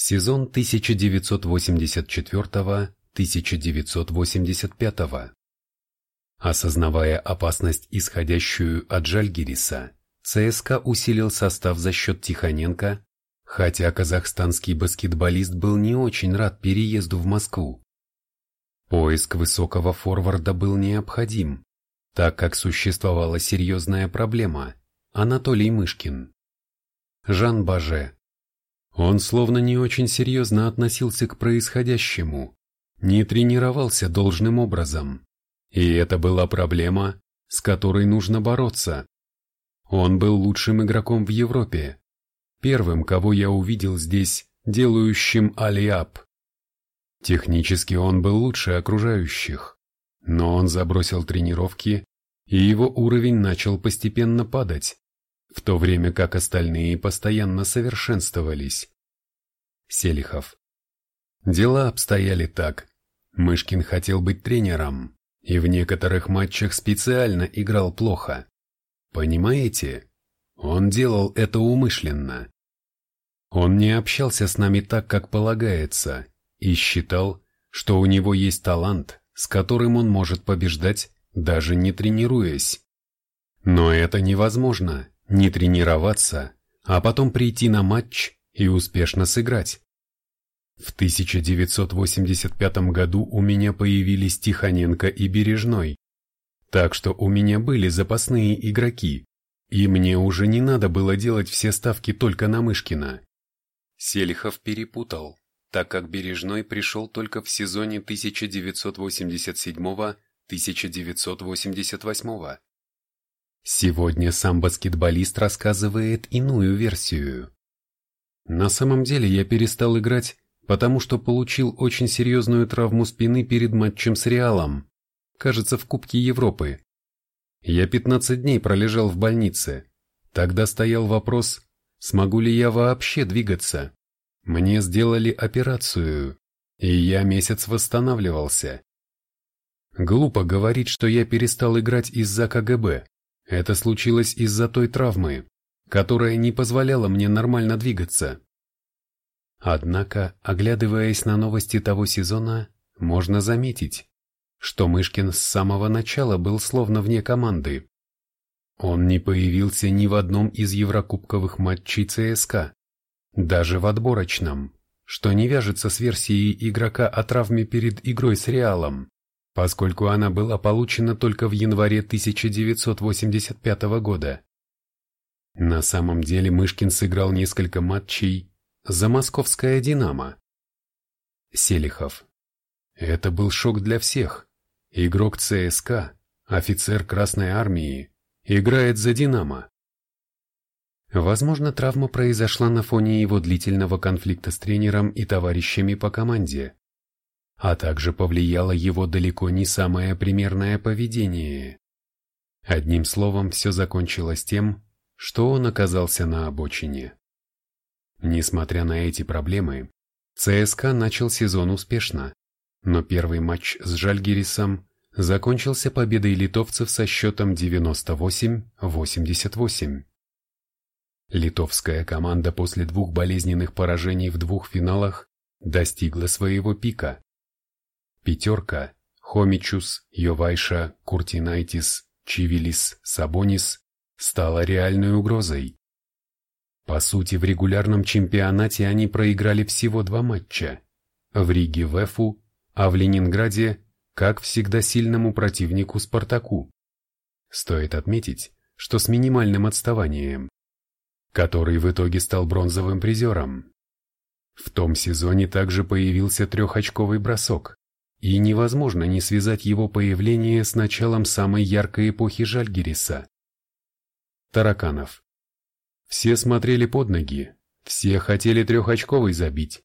Сезон 1984-1985. Осознавая опасность, исходящую от Жальгириса, ЦСКА усилил состав за счет Тихоненко, хотя казахстанский баскетболист был не очень рад переезду в Москву. Поиск высокого форварда был необходим, так как существовала серьезная проблема – Анатолий Мышкин. Жан Баже. Он словно не очень серьезно относился к происходящему, не тренировался должным образом. И это была проблема, с которой нужно бороться. Он был лучшим игроком в Европе, первым, кого я увидел здесь, делающим алиап. Технически он был лучше окружающих, но он забросил тренировки, и его уровень начал постепенно падать, в то время как остальные постоянно совершенствовались. Селихов. Дела обстояли так. Мышкин хотел быть тренером, и в некоторых матчах специально играл плохо. Понимаете? Он делал это умышленно. Он не общался с нами так, как полагается, и считал, что у него есть талант, с которым он может побеждать, даже не тренируясь. Но это невозможно, не тренироваться, а потом прийти на матч и успешно сыграть. В 1985 году у меня появились Тихоненко и Бережной, так что у меня были запасные игроки, и мне уже не надо было делать все ставки только на Мышкина. Селихов перепутал, так как Бережной пришел только в сезоне 1987-1988. Сегодня сам баскетболист рассказывает иную версию. На самом деле я перестал играть, потому что получил очень серьезную травму спины перед матчем с Реалом, кажется, в Кубке Европы. Я 15 дней пролежал в больнице. Тогда стоял вопрос, смогу ли я вообще двигаться. Мне сделали операцию, и я месяц восстанавливался. Глупо говорить, что я перестал играть из-за КГБ. Это случилось из-за той травмы, которая не позволяла мне нормально двигаться. Однако, оглядываясь на новости того сезона, можно заметить, что Мышкин с самого начала был словно вне команды. Он не появился ни в одном из еврокубковых матчей ЦСКА, даже в отборочном, что не вяжется с версией игрока о травме перед игрой с Реалом, поскольку она была получена только в январе 1985 года. На самом деле Мышкин сыграл несколько матчей за московское «Динамо». Селихов. Это был шок для всех. Игрок ЦСКА, офицер Красной Армии, играет за «Динамо». Возможно, травма произошла на фоне его длительного конфликта с тренером и товарищами по команде, а также повлияло его далеко не самое примерное поведение. Одним словом, все закончилось тем, что он оказался на обочине. Несмотря на эти проблемы, ЦСКА начал сезон успешно, но первый матч с Жальгирисом закончился победой литовцев со счетом 98-88. Литовская команда после двух болезненных поражений в двух финалах достигла своего пика. Пятерка – Хомичус, Йовайша, Куртинайтис, Чивилис, Сабонис – стала реальной угрозой. По сути, в регулярном чемпионате они проиграли всего два матча. В Риге в Эфу, а в Ленинграде, как всегда сильному противнику Спартаку. Стоит отметить, что с минимальным отставанием, который в итоге стал бронзовым призером. В том сезоне также появился трехочковый бросок, и невозможно не связать его появление с началом самой яркой эпохи Жальгириса. Тараканов. Все смотрели под ноги, все хотели трехочковый забить.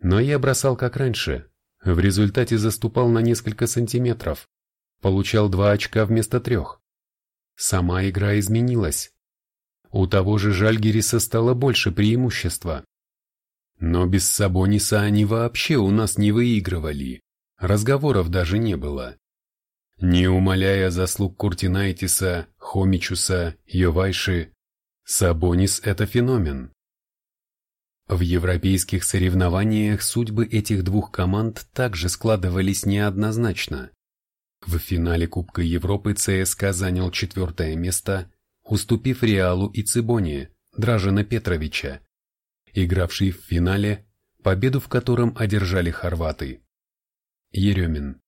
Но я бросал как раньше, в результате заступал на несколько сантиметров, получал два очка вместо трех. Сама игра изменилась. У того же Жальгириса стало больше преимущества. Но без Сабониса они вообще у нас не выигрывали, разговоров даже не было. Не умаляя заслуг Куртинайтиса, Хомичуса, Йовайши, Сабонис – это феномен. В европейских соревнованиях судьбы этих двух команд также складывались неоднозначно. В финале Кубка Европы ЦСКА занял четвертое место, уступив Реалу и Цибоне, Дражина Петровича, игравший в финале, победу в котором одержали хорваты. Еремин.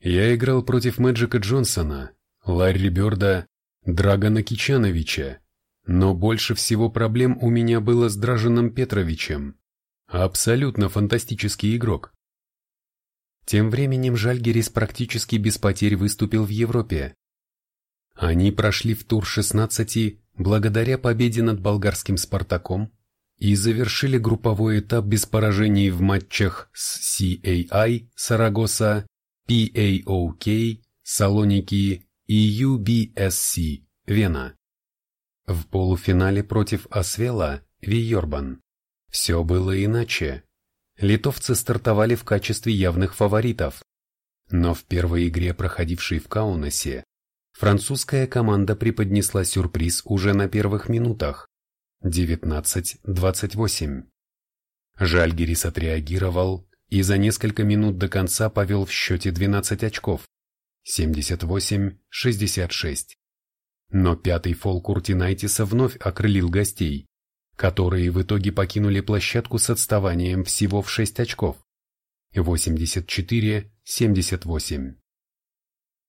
Я играл против Мэджика Джонсона, Ларри Бёрда, Драгона Кичановича, но больше всего проблем у меня было с Дражином Петровичем. Абсолютно фантастический игрок. Тем временем Жальгерис практически без потерь выступил в Европе. Они прошли в тур 16 благодаря победе над болгарским «Спартаком» и завершили групповой этап без поражений в матчах с CAI, Сарагоса, PAOK, Салоники и UBSC, Вена. В полуфинале против Освела, Виорбан, все было иначе. Литовцы стартовали в качестве явных фаворитов. Но в первой игре, проходившей в Каунасе, французская команда преподнесла сюрприз уже на первых минутах. 19-28. Жальгерис отреагировал и за несколько минут до конца повел в счете 12 очков. 78-66. Но пятый фол Куртинайтиса вновь окрылил гостей, которые в итоге покинули площадку с отставанием всего в 6 очков. 84-78.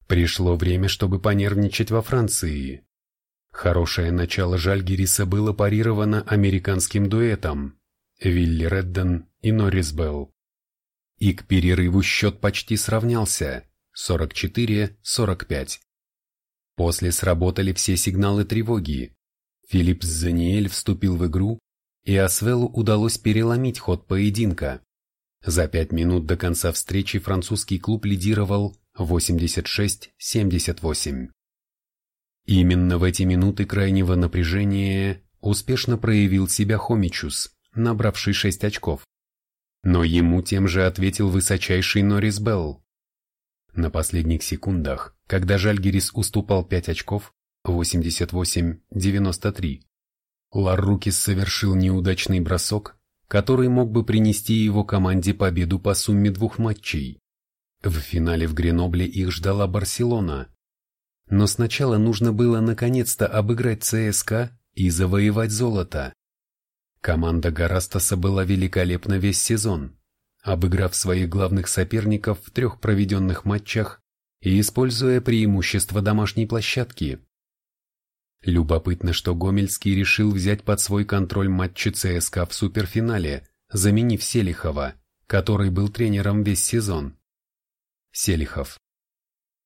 Пришло время, чтобы понервничать во Франции. Хорошее начало Жальгириса было парировано американским дуэтом Вилли Редден и Норрис Белл. И к перерыву счет почти сравнялся 44-45. После сработали все сигналы тревоги. Филиппс Заниэль вступил в игру, и Асвелу удалось переломить ход поединка. За пять минут до конца встречи французский клуб лидировал 86-78. Именно в эти минуты крайнего напряжения успешно проявил себя Хомичус, набравший 6 очков. Но ему тем же ответил высочайший Норрис Белл. На последних секундах, когда Жальгерис уступал 5 очков, 88-93, Ларрукис совершил неудачный бросок, который мог бы принести его команде победу по сумме двух матчей. В финале в Гренобле их ждала Барселона. Но сначала нужно было наконец-то обыграть ЦСКА и завоевать золото. Команда Гарастаса была великолепна весь сезон обыграв своих главных соперников в трех проведенных матчах и используя преимущество домашней площадки. Любопытно, что Гомельский решил взять под свой контроль матчи ЦСКА в суперфинале, заменив Селихова, который был тренером весь сезон. Селихов.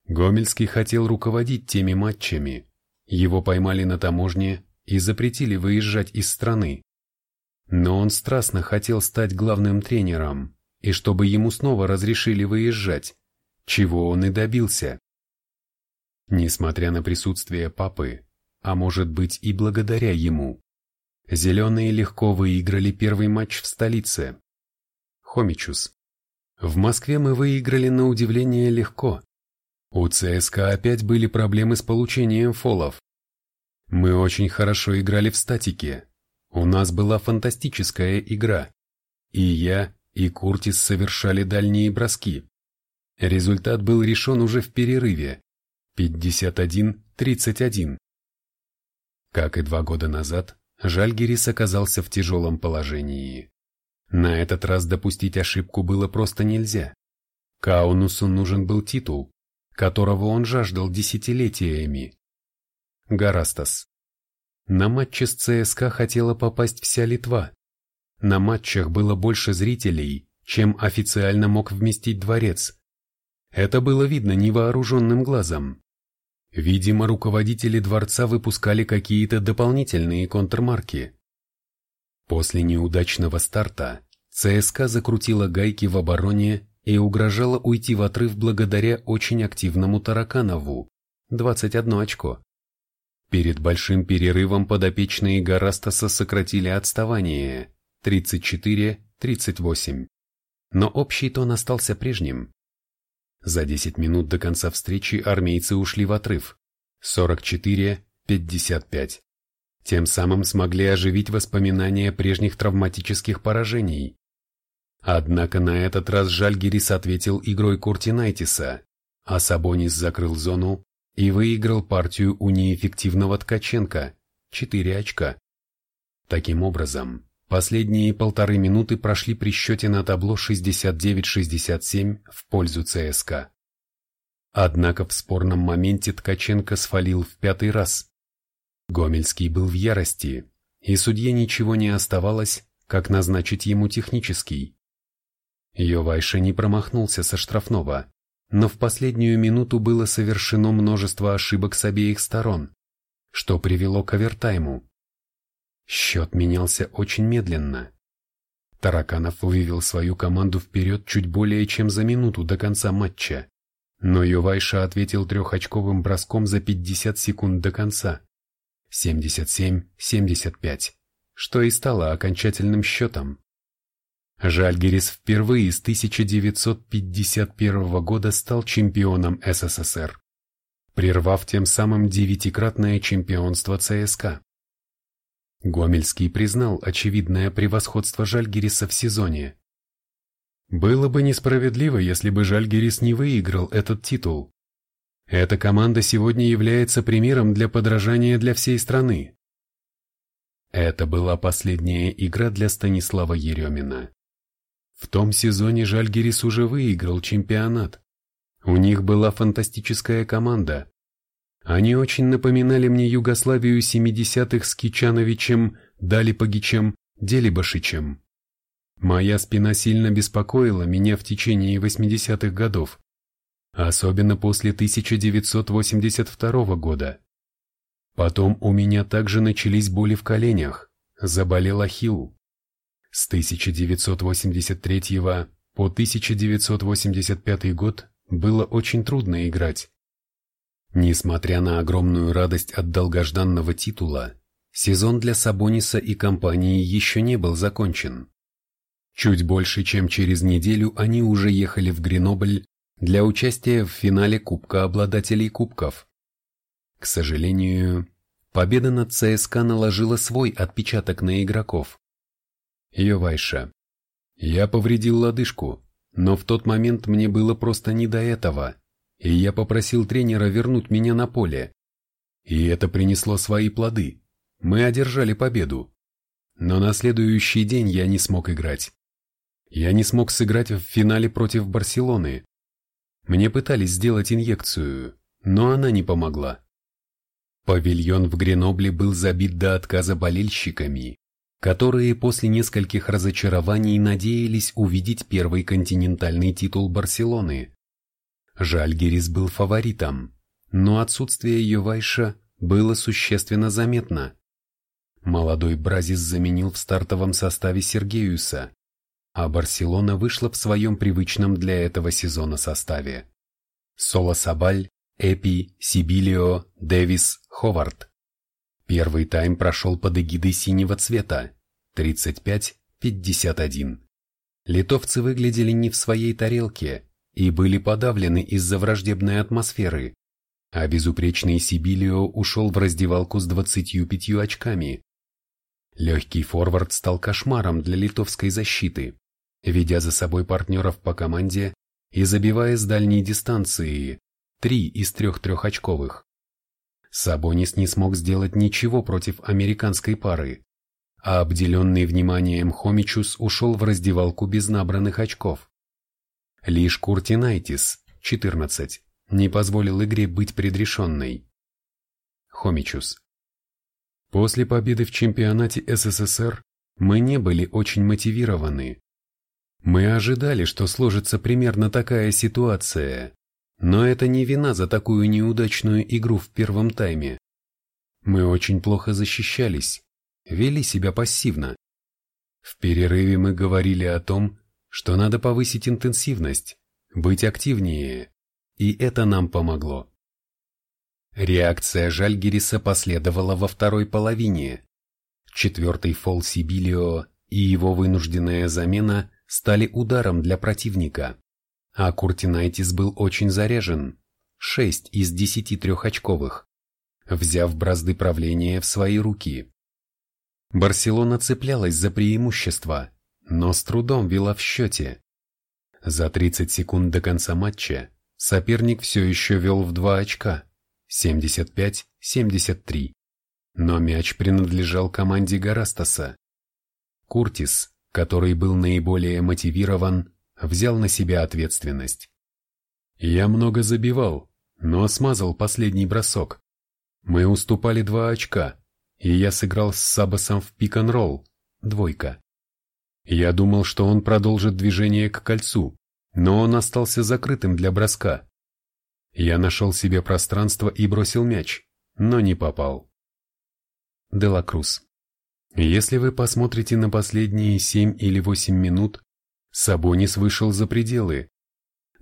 Гомельский хотел руководить теми матчами. Его поймали на таможне и запретили выезжать из страны. Но он страстно хотел стать главным тренером и чтобы ему снова разрешили выезжать, чего он и добился. Несмотря на присутствие папы, а может быть и благодаря ему, зеленые легко выиграли первый матч в столице. Хомичус. В Москве мы выиграли на удивление легко. У ЦСКА опять были проблемы с получением фолов. Мы очень хорошо играли в статике. У нас была фантастическая игра. И я, и Куртис совершали дальние броски. Результат был решен уже в перерыве. 51-31. Как и два года назад, Жальгерис оказался в тяжелом положении. На этот раз допустить ошибку было просто нельзя. Каунусу нужен был титул, которого он жаждал десятилетиями. Гарастас. На матче с ЦСКА хотела попасть вся Литва, на матчах было больше зрителей, чем официально мог вместить дворец. Это было видно невооруженным глазом. Видимо, руководители дворца выпускали какие-то дополнительные контрмарки. После неудачного старта ЦСКА закрутила гайки в обороне и угрожала уйти в отрыв благодаря очень активному Тараканову – 21 очко. Перед большим перерывом подопечные Гарастаса сократили отставание – 34-38. Но общий тон остался прежним. За 10 минут до конца встречи армейцы ушли в отрыв. 44-55. тем самым смогли оживить воспоминания прежних травматических поражений. Однако на этот раз Жальгерис ответил игрой Куртинайтиса, а Сабонис закрыл зону и выиграл партию у неэффективного Ткаченко – 4 очка. Таким образом, последние полторы минуты прошли при счете на табло 69-67 в пользу ЦСКА. Однако в спорном моменте Ткаченко свалил в пятый раз. Гомельский был в ярости, и судье ничего не оставалось, как назначить ему технический. Йовайша не промахнулся со штрафного, но в последнюю минуту было совершено множество ошибок с обеих сторон, что привело к овертайму. Счет менялся очень медленно. Тараканов вывел свою команду вперед чуть более чем за минуту до конца матча, но Йовайша ответил трехочковым броском за 50 секунд до конца. 77-75, что и стало окончательным счетом. Жальгерис впервые с 1951 года стал чемпионом СССР, прервав тем самым девятикратное чемпионство ЦСКА. Гомельский признал очевидное превосходство Жальгериса в сезоне. Было бы несправедливо, если бы Жальгерис не выиграл этот титул. Эта команда сегодня является примером для подражания для всей страны. Это была последняя игра для Станислава Еремина. В том сезоне Жальгерис уже выиграл чемпионат. У них была фантастическая команда. Они очень напоминали мне Югославию 70-х с Кичановичем, Далипагичем, Делибашичем. Моя спина сильно беспокоила меня в течение 80-х годов, особенно после 1982 года. Потом у меня также начались боли в коленях, заболел ахилл. С 1983 по 1985 год было очень трудно играть. Несмотря на огромную радость от долгожданного титула, сезон для Сабониса и компании еще не был закончен. Чуть больше, чем через неделю они уже ехали в Гренобль для участия в финале Кубка обладателей кубков. К сожалению, победа над ЦСКА наложила свой отпечаток на игроков. Йовайша. Я повредил лодыжку, но в тот момент мне было просто не до этого, и я попросил тренера вернуть меня на поле. И это принесло свои плоды. Мы одержали победу. Но на следующий день я не смог играть. Я не смог сыграть в финале против Барселоны. Мне пытались сделать инъекцию, но она не помогла. Павильон в Гренобле был забит до отказа болельщиками, которые после нескольких разочарований надеялись увидеть первый континентальный титул Барселоны. Жальгерис был фаворитом, но отсутствие Ювайша было существенно заметно. Молодой Бразис заменил в стартовом составе Сергеюса, а Барселона вышла в своем привычном для этого сезона составе. Соло Сабаль, Эпи, Сибилио, Дэвис, Ховард. Первый тайм прошел под эгидой синего цвета 35-51. Литовцы выглядели не в своей тарелке и были подавлены из-за враждебной атмосферы, а безупречный Сибилио ушел в раздевалку с 25 очками. Легкий форвард стал кошмаром для литовской защиты, ведя за собой партнеров по команде и забивая с дальней дистанции, три из трех трехочковых. Сабонис не смог сделать ничего против американской пары, а обделенный вниманием Хомичус ушел в раздевалку без набранных очков. Лишь Куртинайтис, 14, не позволил игре быть предрешенной. Хомичус. После победы в чемпионате СССР мы не были очень мотивированы. Мы ожидали, что сложится примерно такая ситуация, но это не вина за такую неудачную игру в первом тайме. Мы очень плохо защищались, вели себя пассивно. В перерыве мы говорили о том, что надо повысить интенсивность, быть активнее, и это нам помогло. Реакция Жальгириса последовала во второй половине. Четвертый фол Сибилио и его вынужденная замена стали ударом для противника. А Куртинайтис был очень заряжен, 6 из 10 трехочковых, взяв бразды правления в свои руки. Барселона цеплялась за преимущество, но с трудом вела в счете. За 30 секунд до конца матча соперник все еще вел в два очка, 75-73. Но мяч принадлежал команде Гарастаса. Куртис, который был наиболее мотивирован, взял на себя ответственность. Я много забивал, но смазал последний бросок. Мы уступали два очка, и я сыграл с Сабасом в пик-н-ролл, двойка. Я думал, что он продолжит движение к кольцу, но он остался закрытым для броска. Я нашел себе пространство и бросил мяч, но не попал. Делакрус. Если вы посмотрите на последние 7 или 8 минут, Сабонис вышел за пределы.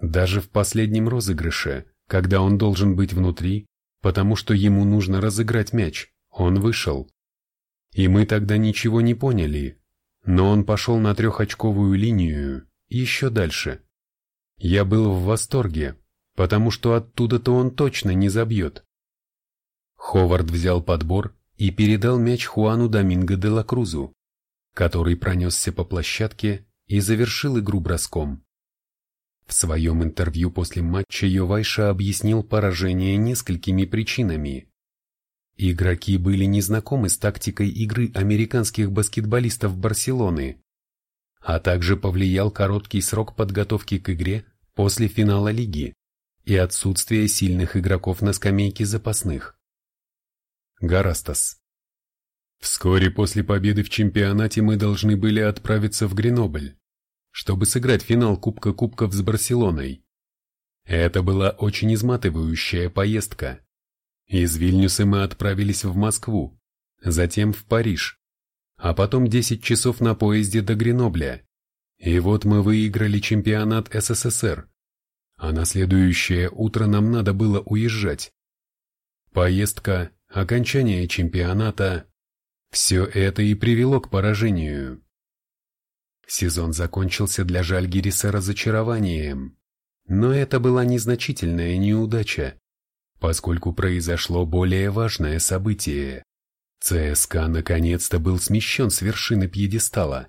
Даже в последнем розыгрыше, когда он должен быть внутри, потому что ему нужно разыграть мяч, он вышел. И мы тогда ничего не поняли, но он пошел на трехочковую линию, еще дальше. Я был в восторге, потому что оттуда-то он точно не забьет. Ховард взял подбор и передал мяч Хуану Доминго де ла Крузу, который пронесся по площадке и завершил игру броском. В своем интервью после матча Йовайша объяснил поражение несколькими причинами. Игроки были незнакомы с тактикой игры американских баскетболистов Барселоны, а также повлиял короткий срок подготовки к игре после финала лиги и отсутствие сильных игроков на скамейке запасных. Гарастас. Вскоре после победы в чемпионате мы должны были отправиться в Гренобль, чтобы сыграть финал Кубка Кубков с Барселоной. Это была очень изматывающая поездка. Из Вильнюса мы отправились в Москву, затем в Париж, а потом 10 часов на поезде до Гренобля. И вот мы выиграли чемпионат СССР, а на следующее утро нам надо было уезжать. Поездка, окончание чемпионата – все это и привело к поражению. Сезон закончился для Жальгириса разочарованием, но это была незначительная неудача поскольку произошло более важное событие. ЦСКА наконец-то был смещен с вершины пьедестала.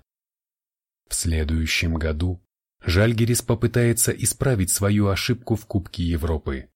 В следующем году Жальгерис попытается исправить свою ошибку в Кубке Европы.